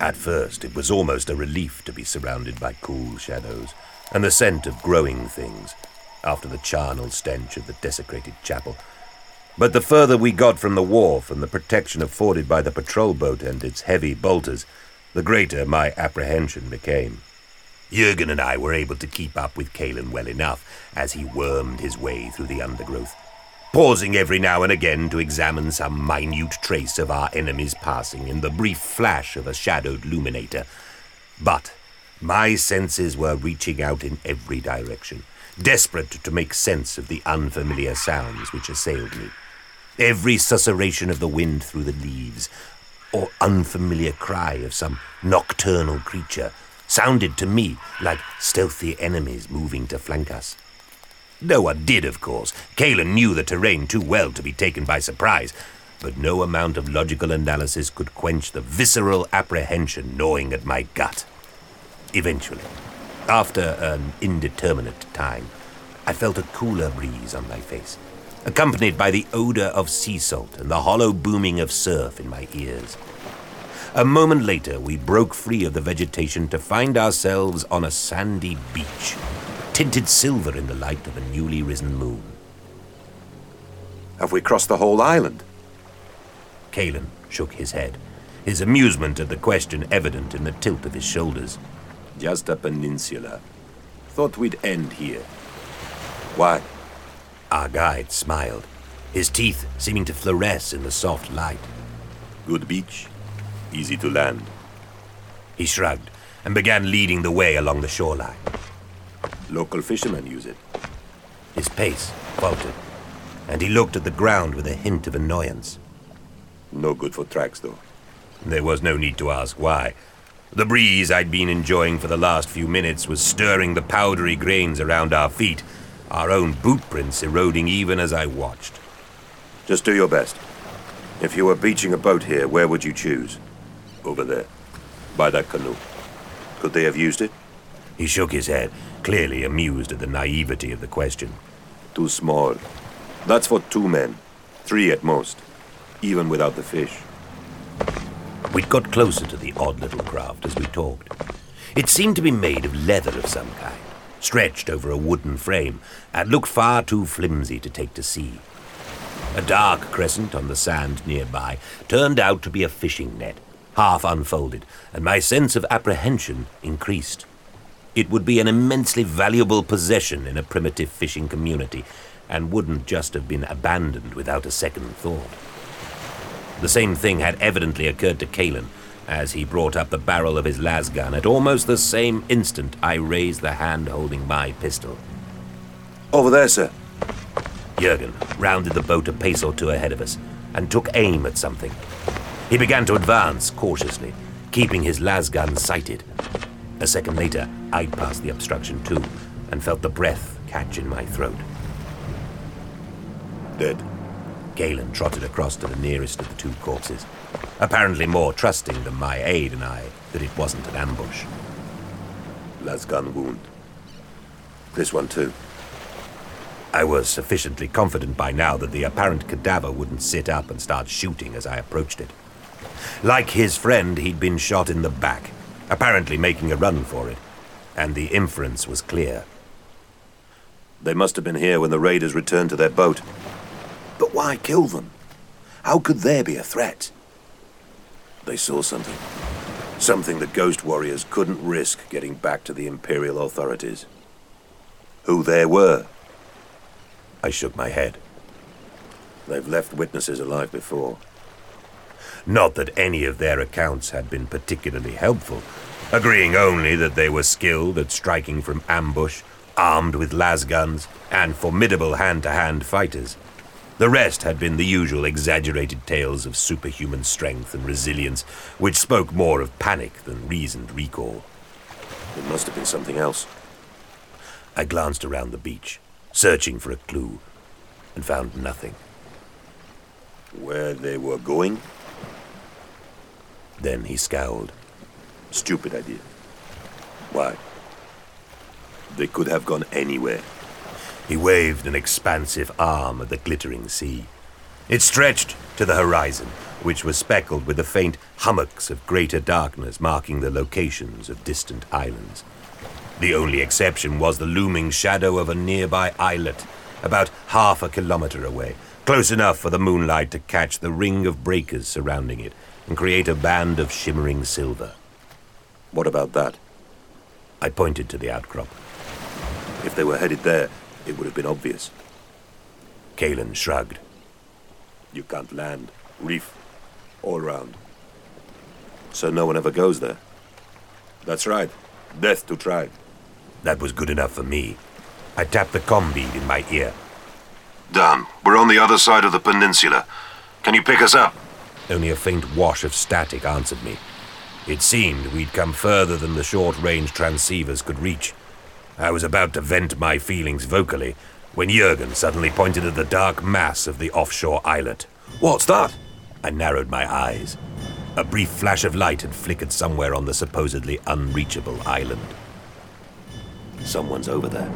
At first, it was almost a relief to be surrounded by cool shadows and the scent of growing things after the charnel stench of the desecrated chapel. But the further we got from the wharf and the protection afforded by the patrol boat and its heavy bolters, the greater my apprehension became. Jurgen and I were able to keep up with Kalen well enough as he wormed his way through the undergrowth, pausing every now and again to examine some minute trace of our enemy's passing in the brief flash of a shadowed luminator. But my senses were reaching out in every direction, desperate to make sense of the unfamiliar sounds which assailed me. Every susurration of the wind through the leaves, or unfamiliar cry of some nocturnal creature, sounded to me like stealthy enemies moving to flank us. No one did, of course. Kalen knew the terrain too well to be taken by surprise, but no amount of logical analysis could quench the visceral apprehension gnawing at my gut. Eventually, after an indeterminate time, I felt a cooler breeze on my face accompanied by the odor of sea salt and the hollow booming of surf in my ears. A moment later, we broke free of the vegetation to find ourselves on a sandy beach, tinted silver in the light of a newly risen moon. Have we crossed the whole island? Kalen shook his head, his amusement at the question evident in the tilt of his shoulders. Just a peninsula. Thought we'd end here. Why? Our guide smiled, his teeth seeming to fluoresce in the soft light. Good beach, easy to land. He shrugged and began leading the way along the shoreline. Local fishermen use it. His pace faltered, and he looked at the ground with a hint of annoyance. No good for tracks, though. There was no need to ask why. The breeze I'd been enjoying for the last few minutes was stirring the powdery grains around our feet our own boot prints eroding even as I watched. Just do your best. If you were beaching a boat here, where would you choose? Over there, by that canoe. Could they have used it? He shook his head, clearly amused at the naivety of the question. Too small. That's for two men. Three at most. Even without the fish. We'd got closer to the odd little craft as we talked. It seemed to be made of leather of some kind stretched over a wooden frame, and looked far too flimsy to take to sea. A dark crescent on the sand nearby turned out to be a fishing net, half unfolded, and my sense of apprehension increased. It would be an immensely valuable possession in a primitive fishing community, and wouldn't just have been abandoned without a second thought. The same thing had evidently occurred to Kalen, as he brought up the barrel of his lasgun. At almost the same instant, I raised the hand holding my pistol. Over there, sir. Jurgen rounded the boat a pace or two ahead of us and took aim at something. He began to advance cautiously, keeping his lasgun sighted. A second later, I'd passed the obstruction too and felt the breath catch in my throat. Dead. Kalen trotted across to the nearest of the two corpses apparently more trusting than my aide and I that it wasn't an ambush. gun wound. This one too. I was sufficiently confident by now that the apparent cadaver wouldn't sit up and start shooting as I approached it. Like his friend, he'd been shot in the back, apparently making a run for it, and the inference was clear. They must have been here when the raiders returned to their boat. But why kill them? How could there be a threat? They saw something. Something the Ghost Warriors couldn't risk getting back to the Imperial authorities. Who there were? I shook my head. They've left witnesses alive before. Not that any of their accounts had been particularly helpful, agreeing only that they were skilled at striking from ambush, armed with lasguns, and formidable hand to hand fighters. The rest had been the usual exaggerated tales of superhuman strength and resilience, which spoke more of panic than reasoned recall. It must have been something else. I glanced around the beach, searching for a clue, and found nothing. Where they were going? Then he scowled. Stupid idea. Why? They could have gone anywhere. He waved an expansive arm at the glittering sea. It stretched to the horizon, which was speckled with the faint hummocks of greater darkness marking the locations of distant islands. The only exception was the looming shadow of a nearby islet, about half a kilometer away, close enough for the moonlight to catch the ring of breakers surrounding it and create a band of shimmering silver. What about that? I pointed to the outcrop. If they were headed there, it would have been obvious. Kalen shrugged. You can't land. Reef. All round. So no one ever goes there? That's right. Death to try. That was good enough for me. I tapped the com bead in my ear. Dan, we're on the other side of the peninsula. Can you pick us up? Only a faint wash of static answered me. It seemed we'd come further than the short range transceivers could reach. I was about to vent my feelings vocally when Jurgen suddenly pointed at the dark mass of the offshore islet. What's that? I narrowed my eyes. A brief flash of light had flickered somewhere on the supposedly unreachable island. Someone's over there.